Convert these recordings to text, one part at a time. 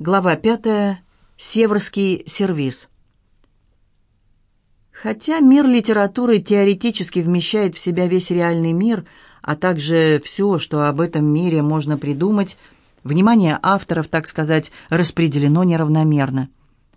Глава пятая. Северский сервис. Хотя мир литературы теоретически вмещает в себя весь реальный мир, а также все, что об этом мире можно придумать, внимание авторов, так сказать, распределено неравномерно.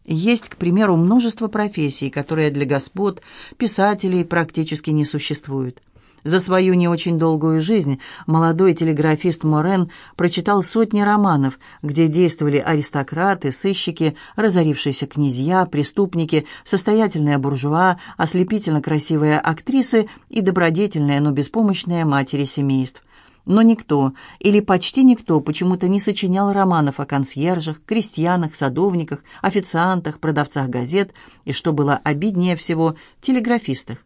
Есть, к примеру, множество профессий, которые для господ, писателей практически не существуют. За свою не очень долгую жизнь молодой телеграфист Морен прочитал сотни романов, где действовали аристократы, сыщики, разорившиеся князья, преступники, состоятельные буржуа, ослепительно красивые актрисы и добродетельные, но беспомощные матери семейств. Но никто, или почти никто, почему-то не сочинял романов о консьержах, крестьянах, садовниках, официантах, продавцах газет и, что было обиднее всего, телеграфистах.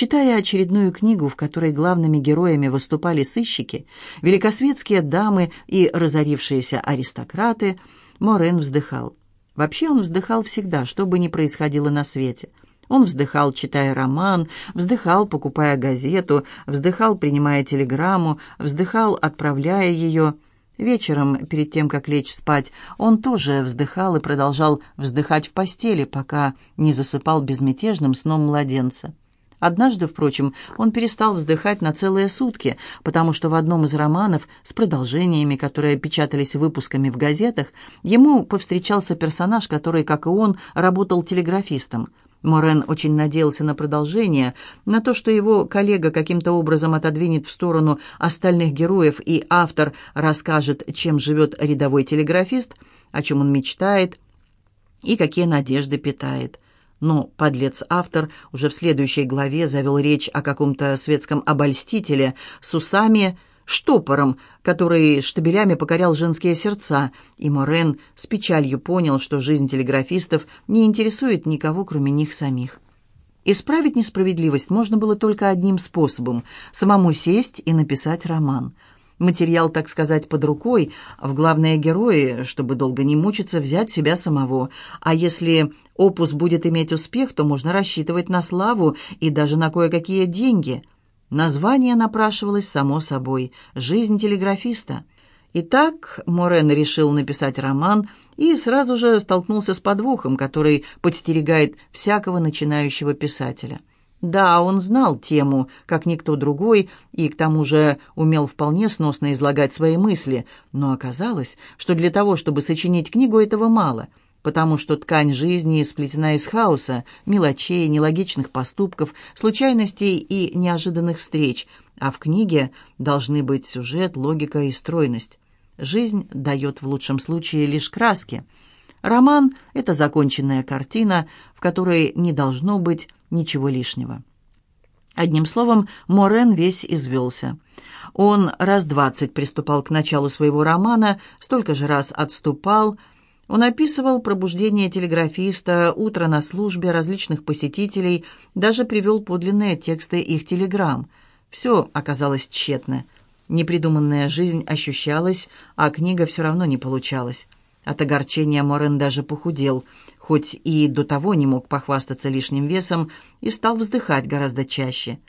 Читая очередную книгу, в которой главными героями выступали сыщики, великосветские дамы и разорившиеся аристократы, Морен вздыхал. Вообще он вздыхал всегда, что бы ни происходило на свете. Он вздыхал, читая роман, вздыхал, покупая газету, вздыхал, принимая телеграмму, вздыхал, отправляя ее. Вечером, перед тем, как лечь спать, он тоже вздыхал и продолжал вздыхать в постели, пока не засыпал безмятежным сном младенца. Однажды, впрочем, он перестал вздыхать на целые сутки, потому что в одном из романов с продолжениями, которые печатались выпусками в газетах, ему повстречался персонаж, который, как и он, работал телеграфистом. Морен очень надеялся на продолжение, на то, что его коллега каким-то образом отодвинет в сторону остальных героев, и автор расскажет, чем живет рядовой телеграфист, о чем он мечтает и какие надежды питает. Но подлец-автор уже в следующей главе завел речь о каком-то светском обольстителе с усами, штопором, который штабелями покорял женские сердца, и Морен с печалью понял, что жизнь телеграфистов не интересует никого, кроме них самих. Исправить несправедливость можно было только одним способом – самому сесть и написать роман – Материал, так сказать, под рукой, в главные герои, чтобы долго не мучиться, взять себя самого. А если опус будет иметь успех, то можно рассчитывать на славу и даже на кое-какие деньги. Название напрашивалось само собой «Жизнь телеграфиста». Итак, Морен решил написать роман и сразу же столкнулся с подвохом, который подстерегает всякого начинающего писателя – да, он знал тему, как никто другой, и к тому же умел вполне сносно излагать свои мысли, но оказалось, что для того, чтобы сочинить книгу, этого мало, потому что ткань жизни сплетена из хаоса, мелочей, нелогичных поступков, случайностей и неожиданных встреч, а в книге должны быть сюжет, логика и стройность. Жизнь дает в лучшем случае лишь краски – Роман — это законченная картина, в которой не должно быть ничего лишнего. Одним словом, Морен весь извелся. Он раз двадцать приступал к началу своего романа, столько же раз отступал. Он описывал пробуждение телеграфиста, утро на службе, различных посетителей, даже привел подлинные тексты их телеграмм. Все оказалось тщетно. Непридуманная жизнь ощущалась, а книга все равно не получалась. От огорчения Морен даже похудел, хоть и до того не мог похвастаться лишним весом, и стал вздыхать гораздо чаще.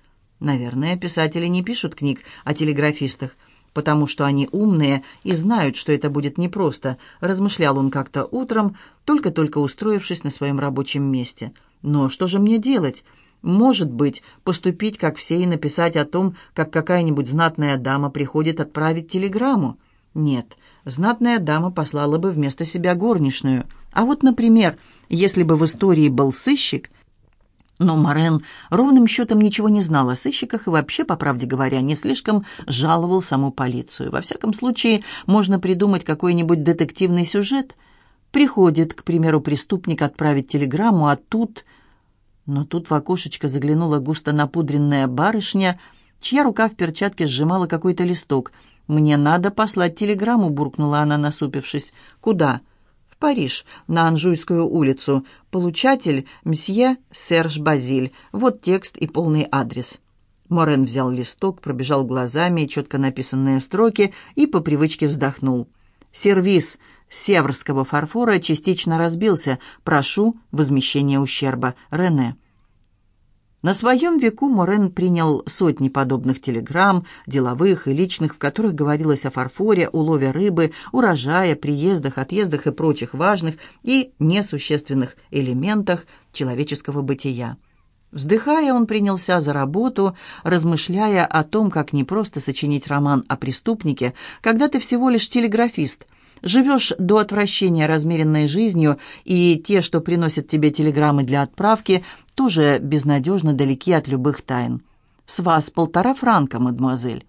Наверное, писатели не пишут книг о телеграфистах, потому что они умные и знают, что это будет непросто, размышлял он как-то утром, только-только устроившись на своем рабочем месте. Но что же мне делать? Может быть, поступить, как все, и написать о том, как какая-нибудь знатная дама приходит отправить телеграмму? Нет, знатная дама послала бы вместо себя горничную. А вот, например, если бы в истории был сыщик... Но Морен ровным счетом ничего не знал о сыщиках и вообще, по правде говоря, не слишком жаловал саму полицию. Во всяком случае, можно придумать какой-нибудь детективный сюжет. Приходит, к примеру, преступник отправить телеграмму, а тут... Но тут в окошечко заглянула густо напудренная барышня, чья рука в перчатке сжимала какой-то листок — «Мне надо послать телеграмму», — буркнула она, насупившись. «Куда?» «В Париж, на Анжуйскую улицу. Получатель — мсье Серж Базиль. Вот текст и полный адрес». Морен взял листок, пробежал глазами четко написанные строки и по привычке вздохнул. «Сервис северского фарфора частично разбился. Прошу возмещения ущерба. Рене». На своем веку Морен принял сотни подобных телеграмм, деловых и личных, в которых говорилось о фарфоре, улове рыбы, урожае, приездах, отъездах и прочих важных и несущественных элементах человеческого бытия. Вздыхая, он принялся за работу, размышляя о том, как не просто сочинить роман о преступнике, когда ты всего лишь телеграфист – Живешь до отвращения размеренной жизнью, и те, что приносят тебе телеграммы для отправки, тоже безнадежно далеки от любых тайн. С вас полтора франка, мадемуазель.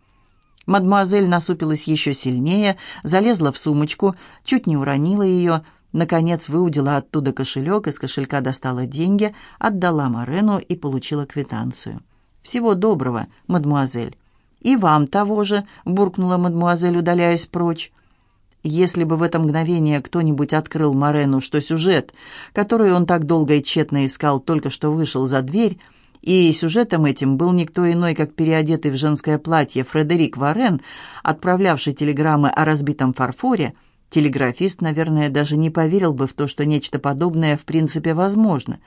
Мадемуазель насупилась еще сильнее, залезла в сумочку, чуть не уронила ее, наконец выудила оттуда кошелек, из кошелька достала деньги, отдала Морену и получила квитанцию. «Всего доброго, мадемуазель». «И вам того же», — буркнула мадемуазель, удаляясь прочь. Если бы в это мгновение кто-нибудь открыл Морену, что сюжет, который он так долго и тщетно искал, только что вышел за дверь, и сюжетом этим был никто иной, как переодетый в женское платье Фредерик Варен, отправлявший телеграммы о разбитом фарфоре, телеграфист, наверное, даже не поверил бы в то, что нечто подобное в принципе возможно.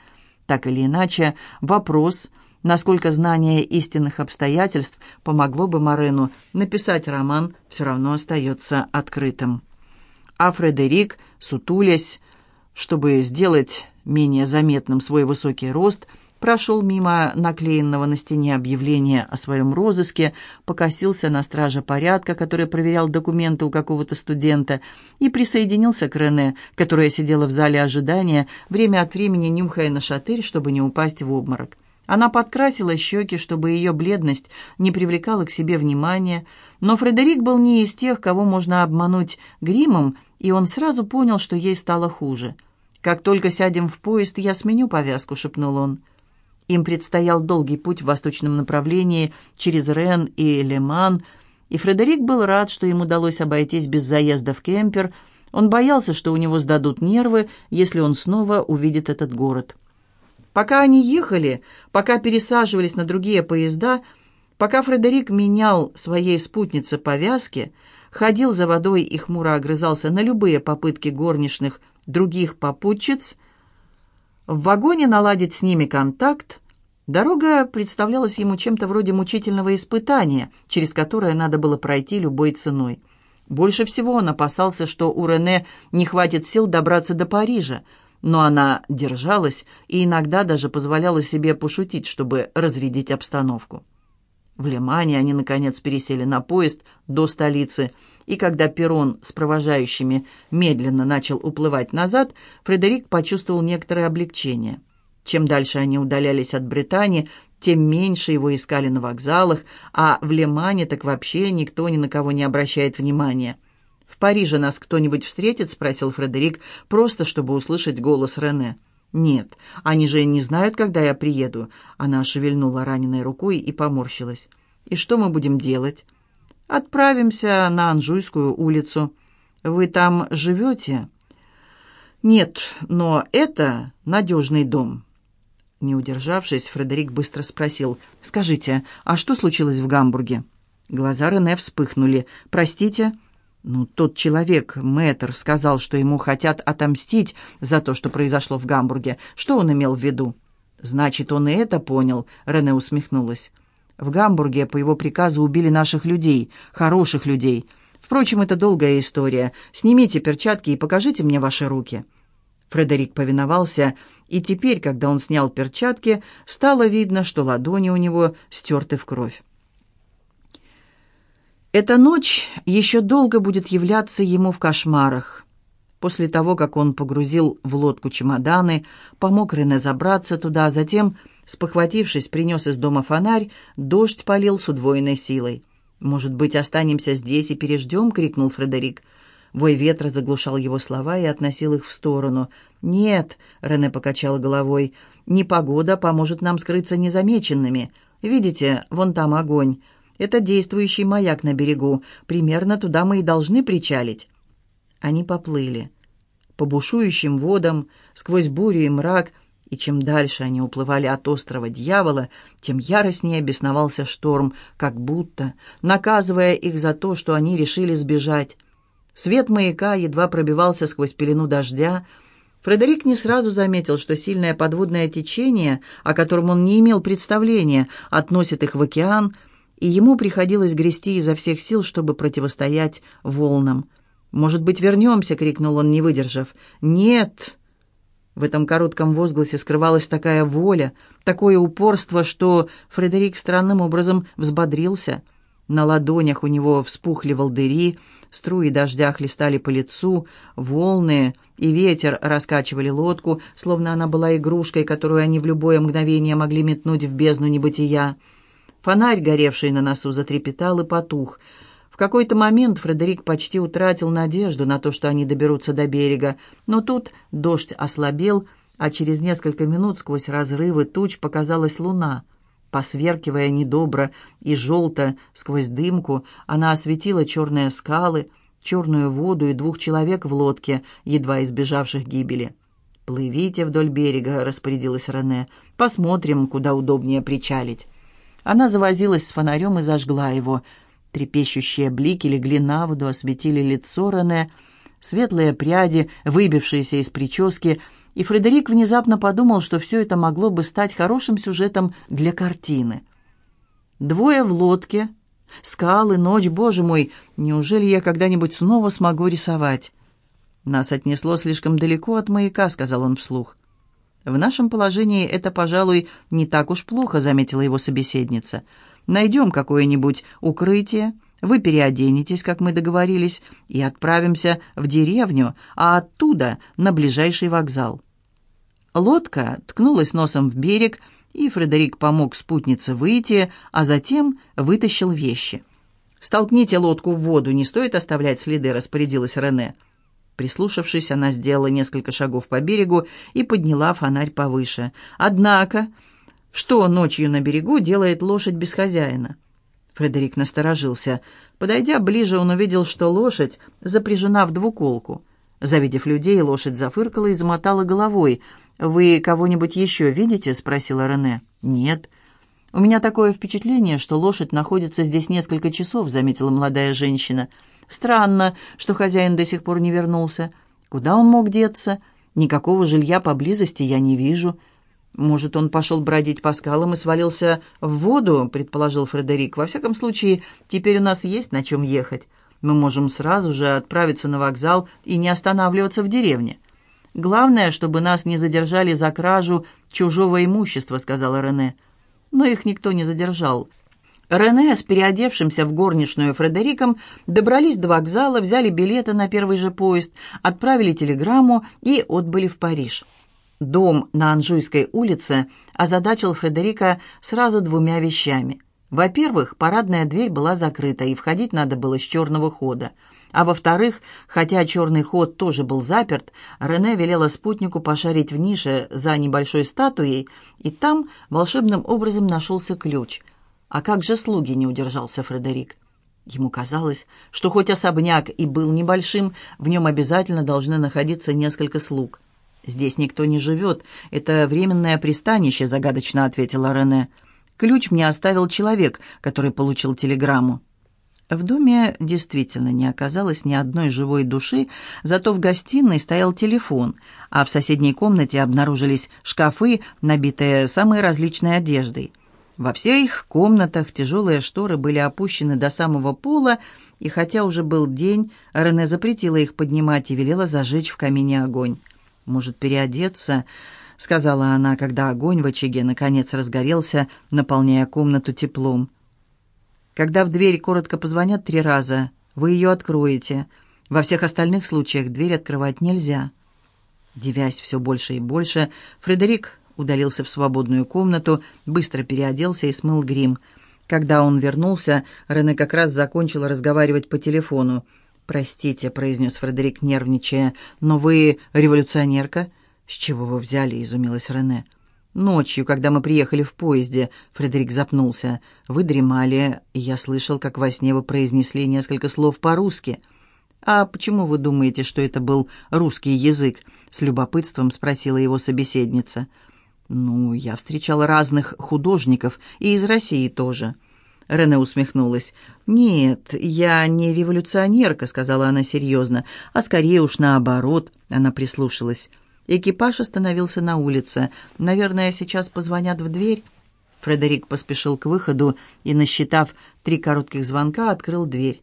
Так или иначе, вопрос, насколько знание истинных обстоятельств помогло бы Морену написать роман, все равно остается открытым. А Фредерик, сутулясь, чтобы сделать менее заметным свой высокий рост, прошел мимо наклеенного на стене объявления о своем розыске, покосился на страже порядка, который проверял документы у какого-то студента, и присоединился к Рене, которая сидела в зале ожидания, время от времени нюхая на шатырь, чтобы не упасть в обморок. Она подкрасила щеки, чтобы ее бледность не привлекала к себе внимания, но Фредерик был не из тех, кого можно обмануть гримом, и он сразу понял, что ей стало хуже. «Как только сядем в поезд, я сменю повязку», — шепнул он. Им предстоял долгий путь в восточном направлении через Рен и Леман, и Фредерик был рад, что им удалось обойтись без заезда в кемпер. Он боялся, что у него сдадут нервы, если он снова увидит этот город. Пока они ехали, пока пересаживались на другие поезда, пока Фредерик менял своей спутнице повязки, ходил за водой и хмуро огрызался на любые попытки горничных других попутчиц, в вагоне наладить с ними контакт, дорога представлялась ему чем-то вроде мучительного испытания, через которое надо было пройти любой ценой. Больше всего он опасался, что у Рене не хватит сил добраться до Парижа, но она держалась и иногда даже позволяла себе пошутить, чтобы разрядить обстановку. В Лимане они, наконец, пересели на поезд до столицы, и когда перрон с провожающими медленно начал уплывать назад, Фредерик почувствовал некоторое облегчение. Чем дальше они удалялись от Британии, тем меньше его искали на вокзалах, а в Лимане так вообще никто ни на кого не обращает внимания. «В Париже нас кто-нибудь встретит?» — спросил Фредерик, просто чтобы услышать голос Рене. «Нет, они же не знают, когда я приеду». Она шевельнула раненой рукой и поморщилась. «И что мы будем делать?» «Отправимся на Анжуйскую улицу. Вы там живете?» «Нет, но это надежный дом». Не удержавшись, Фредерик быстро спросил. «Скажите, а что случилось в Гамбурге?» Глаза Рене вспыхнули. «Простите?» Ну, тот человек, мэтр, сказал, что ему хотят отомстить за то, что произошло в Гамбурге. Что он имел в виду? Значит, он и это понял, Рене усмехнулась. В Гамбурге по его приказу убили наших людей, хороших людей. Впрочем, это долгая история. Снимите перчатки и покажите мне ваши руки. Фредерик повиновался, и теперь, когда он снял перчатки, стало видно, что ладони у него стерты в кровь. Эта ночь еще долго будет являться ему в кошмарах. После того, как он погрузил в лодку чемоданы, помог Рене забраться туда, а затем, спохватившись, принес из дома фонарь, дождь полил с удвоенной силой. «Может быть, останемся здесь и переждем?» — крикнул Фредерик. Вой ветра заглушал его слова и относил их в сторону. «Нет», — Рене покачал головой, — «непогода поможет нам скрыться незамеченными. Видите, вон там огонь. Это действующий маяк на берегу. Примерно туда мы и должны причалить». Они поплыли. По бушующим водам, сквозь бурю и мрак, и чем дальше они уплывали от острова Дьявола, тем яростнее бесновался шторм, как будто наказывая их за то, что они решили сбежать. Свет маяка едва пробивался сквозь пелену дождя, Фредерик не сразу заметил, что сильное подводное течение, о котором он не имел представления, относит их в океан, и ему приходилось грести изо всех сил, чтобы противостоять волнам. «Может быть, вернемся?» — крикнул он, не выдержав. «Нет!» В этом коротком возгласе скрывалась такая воля, такое упорство, что Фредерик странным образом взбодрился. На ладонях у него вспухли волдыри, Струи дождя хлестали по лицу, волны и ветер раскачивали лодку, словно она была игрушкой, которую они в любое мгновение могли метнуть в бездну небытия. Фонарь, горевший на носу, затрепетал и потух. В какой-то момент Фредерик почти утратил надежду на то, что они доберутся до берега, но тут дождь ослабел, а через несколько минут сквозь разрывы туч показалась луна — Посверкивая недобро и желто сквозь дымку, она осветила черные скалы, черную воду и двух человек в лодке, едва избежавших гибели. «Плывите вдоль берега», — распорядилась Рене. «Посмотрим, куда удобнее причалить». Она завозилась с фонарем и зажгла его. Трепещущие блики легли на воду, осветили лицо Рене. Светлые пряди, выбившиеся из прически, — и Фредерик внезапно подумал, что все это могло бы стать хорошим сюжетом для картины. Двое в лодке, скалы, ночь, боже мой, неужели я когда-нибудь снова смогу рисовать? Нас отнесло слишком далеко от маяка, сказал он вслух. В нашем положении это, пожалуй, не так уж плохо, заметила его собеседница. Найдем какое-нибудь укрытие, вы переоденетесь, как мы договорились, и отправимся в деревню, а оттуда на ближайший вокзал. Лодка ткнулась носом в берег, и Фредерик помог спутнице выйти, а затем вытащил вещи. «Столкните лодку в воду, не стоит оставлять следы», — распорядилась Рене. Прислушавшись, она сделала несколько шагов по берегу и подняла фонарь повыше. «Однако, что ночью на берегу делает лошадь без хозяина?» Фредерик насторожился. Подойдя ближе, он увидел, что лошадь запряжена в двуколку. Завидев людей, лошадь зафыркала и замотала головой. «Вы кого-нибудь еще видите?» — спросила Рене. «Нет». «У меня такое впечатление, что лошадь находится здесь несколько часов», — заметила молодая женщина. «Странно, что хозяин до сих пор не вернулся. Куда он мог деться? Никакого жилья поблизости я не вижу». «Может, он пошел бродить по скалам и свалился в воду?» — предположил Фредерик. «Во всяком случае, теперь у нас есть на чем ехать. Мы можем сразу же отправиться на вокзал и не останавливаться в деревне. Главное, чтобы нас не задержали за кражу чужого имущества», — сказала Рене. Но их никто не задержал. Рене с переодевшимся в горничную Фредериком добрались до вокзала, взяли билеты на первый же поезд, отправили телеграмму и отбыли в Париж. Дом на Анжуйской улице озадачил Фредерика сразу двумя вещами. Во-первых, парадная дверь была закрыта, и входить надо было с черного хода. А во-вторых, хотя черный ход тоже был заперт, Рене велела спутнику пошарить в нише за небольшой статуей, и там волшебным образом нашелся ключ. А как же слуги, не удержался Фредерик. Ему казалось, что хоть особняк и был небольшим, в нем обязательно должны находиться несколько слуг. «Здесь никто не живет. Это временное пристанище», — загадочно ответила Рене. «Ключ мне оставил человек, который получил телеграмму». В доме действительно не оказалось ни одной живой души, зато в гостиной стоял телефон, а в соседней комнате обнаружились шкафы, набитые самой различной одеждой. Во всех комнатах тяжелые шторы были опущены до самого пола, и хотя уже был день, Рене запретила их поднимать и велела зажечь в камине огонь. «Может, переодеться?» — сказала она, когда огонь в очаге наконец разгорелся, наполняя комнату теплом. «Когда в дверь коротко позвонят три раза, вы ее откроете. Во всех остальных случаях дверь открывать нельзя». Девясь все больше и больше, Фредерик удалился в свободную комнату, быстро переоделся и смыл грим. Когда он вернулся, Рене как раз закончила разговаривать по телефону. «Простите», — произнес Фредерик, нервничая, — «но вы революционерка?» «С чего вы взяли?» — изумилась Рене. «Ночью, когда мы приехали в поезде», — Фредерик запнулся. «Вы дремали, и я слышал, как во сне вы произнесли несколько слов по-русски». «А почему вы думаете, что это был русский язык?» — с любопытством спросила его собеседница. «Ну, я встречала разных художников, и из России тоже». Рене усмехнулась. «Нет, я не революционерка», — сказала она серьезно, «а скорее уж наоборот», — она прислушалась. Экипаж остановился на улице. «Наверное, сейчас позвонят в дверь». Фредерик поспешил к выходу и, насчитав три коротких звонка, открыл дверь.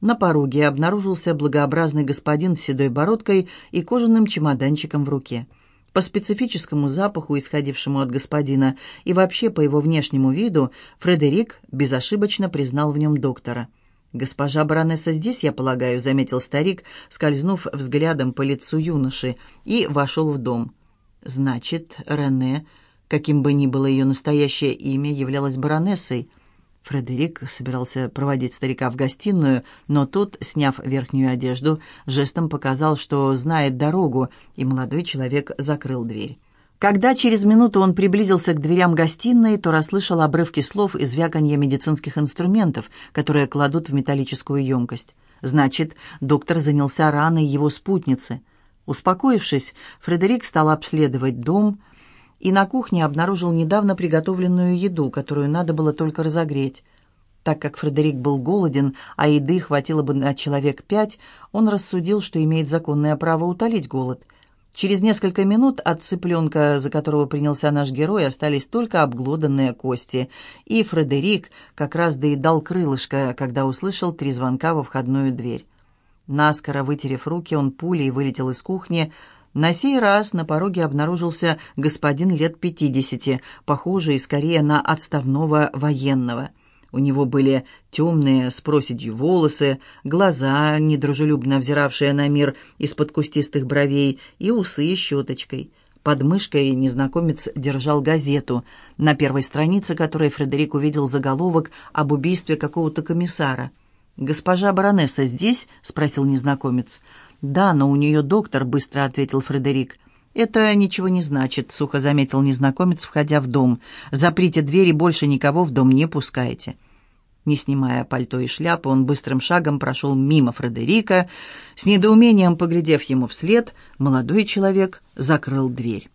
На пороге обнаружился благообразный господин с седой бородкой и кожаным чемоданчиком в руке. По специфическому запаху, исходившему от господина, и вообще по его внешнему виду, Фредерик безошибочно признал в нем доктора. «Госпожа баронесса здесь, я полагаю», — заметил старик, скользнув взглядом по лицу юноши, и вошел в дом. «Значит, Рене, каким бы ни было ее настоящее имя, являлась баронессой». Фредерик собирался проводить старика в гостиную, но тот, сняв верхнюю одежду, жестом показал, что знает дорогу, и молодой человек закрыл дверь. Когда через минуту он приблизился к дверям гостиной, то расслышал обрывки слов и звяканье медицинских инструментов, которые кладут в металлическую емкость. Значит, доктор занялся раной его спутницы. Успокоившись, Фредерик стал обследовать дом, и на кухне обнаружил недавно приготовленную еду, которую надо было только разогреть. Так как Фредерик был голоден, а еды хватило бы на человек пять, он рассудил, что имеет законное право утолить голод. Через несколько минут от цыпленка, за которого принялся наш герой, остались только обглоданные кости, и Фредерик как раз доедал крылышко, когда услышал три звонка во входную дверь. Наскоро вытерев руки, он пулей вылетел из кухни, на сей раз на пороге обнаружился господин лет пятидесяти, похожий скорее на отставного военного. У него были темные с проседью волосы, глаза, недружелюбно взиравшие на мир из-под кустистых бровей, и усы щеточкой. Под мышкой незнакомец держал газету, на первой странице которой Фредерик увидел заголовок об убийстве какого-то комиссара – «Госпожа баронесса здесь?» — спросил незнакомец. «Да, но у нее доктор», — быстро ответил Фредерик. «Это ничего не значит», — сухо заметил незнакомец, входя в дом. «Заприте дверь и больше никого в дом не пускайте». Не снимая пальто и шляпы, он быстрым шагом прошел мимо Фредерика. С недоумением поглядев ему вслед, молодой человек закрыл дверь.